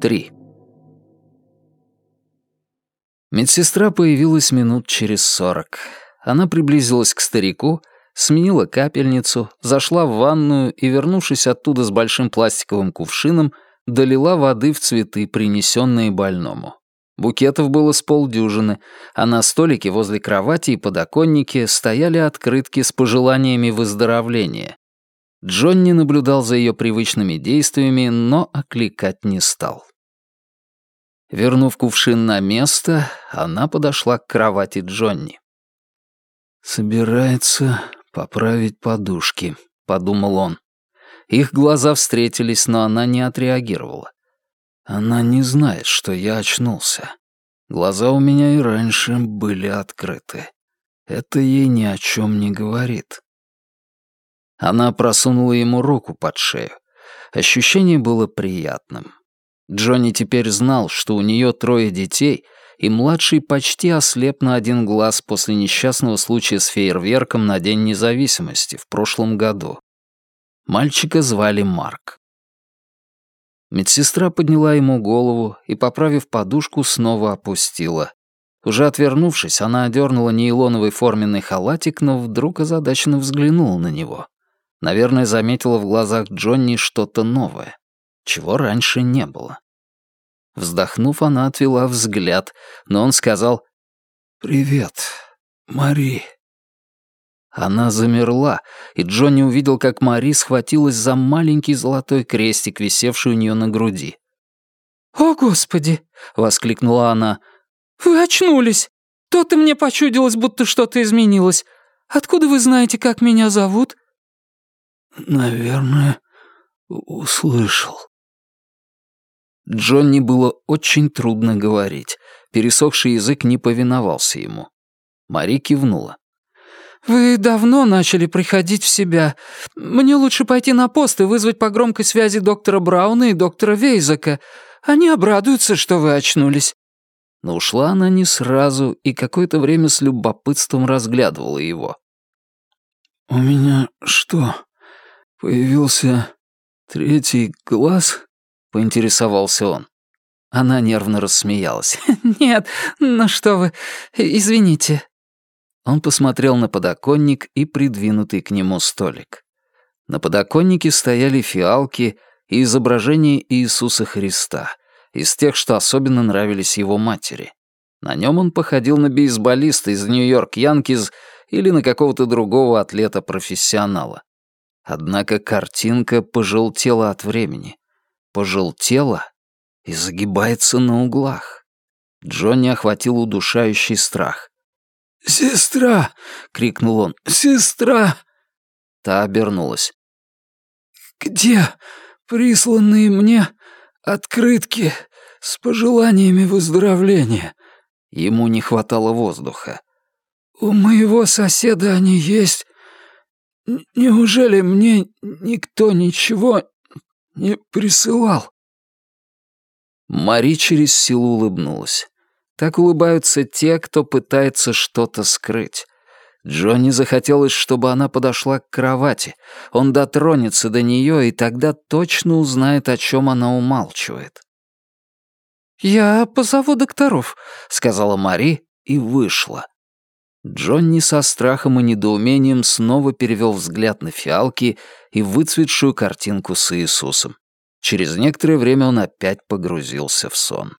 3. Медсестра появилась минут через сорок. Она приблизилась к старику, сменила капельницу, зашла в ванную и, вернувшись оттуда с большим пластиковым кувшином, долила воды в цветы, принесенные больному. Букетов было с полдюжины, а на столике возле кровати и подоконнике стояли открытки с пожеланиями выздоровления. Джонни наблюдал за ее привычными действиями, но окликать не стал. Вернув кувшин на место, она подошла к кровати Джонни. «Собирается поправить подушки», — подумал он. Их глаза встретились, но она не отреагировала. Она не знает, что я очнулся. Глаза у меня и раньше были открыты. Это ей ни о чем не говорит. Она просунула ему руку под шею. Ощущение было приятным. Джонни теперь знал, что у нее трое детей, и младший почти ослеп на один глаз после несчастного случая с фейерверком на День независимости в прошлом году. Мальчика звали Марк. Медсестра подняла ему голову и, поправив подушку, снова опустила. Уже отвернувшись, она одернула нейлоновый форменный халатик, но вдруг озадаченно взглянула на него. Наверное, заметила в глазах Джонни что-то новое чего раньше не было. Вздохнув, она отвела взгляд, но он сказал «Привет, Мари». Она замерла, и Джонни увидел, как Мари схватилась за маленький золотой крестик, висевший у нее на груди. «О, Господи!» — воскликнула она. «Вы очнулись! То-то мне почудилось, будто что-то изменилось. Откуда вы знаете, как меня зовут?» «Наверное, услышал», Джонни было очень трудно говорить. Пересохший язык не повиновался ему. Мари кивнула. «Вы давно начали приходить в себя. Мне лучше пойти на пост и вызвать по громкой связи доктора Брауна и доктора Вейзака. Они обрадуются, что вы очнулись». Но ушла она не сразу и какое-то время с любопытством разглядывала его. «У меня что, появился третий глаз?» — поинтересовался он. Она нервно рассмеялась. «Нет, ну что вы, извините». Он посмотрел на подоконник и придвинутый к нему столик. На подоконнике стояли фиалки и изображение Иисуса Христа, из тех, что особенно нравились его матери. На нем он походил на бейсболиста из Нью-Йорк Янкиз или на какого-то другого атлета-профессионала. Однако картинка пожелтела от времени пожелтела и загибается на углах. Джонни охватил удушающий страх. «Сестра!» — крикнул он. «Сестра!» Та обернулась. «Где присланные мне открытки с пожеланиями выздоровления?» Ему не хватало воздуха. «У моего соседа они есть. Неужели мне никто ничего не присылал». Мари через силу улыбнулась. Так улыбаются те, кто пытается что-то скрыть. Джонни захотелось, чтобы она подошла к кровати. Он дотронется до нее и тогда точно узнает, о чем она умалчивает. «Я позову докторов», — сказала Мари и вышла. Джонни со страхом и недоумением снова перевел взгляд на фиалки и выцветшую картинку с Иисусом. Через некоторое время он опять погрузился в сон.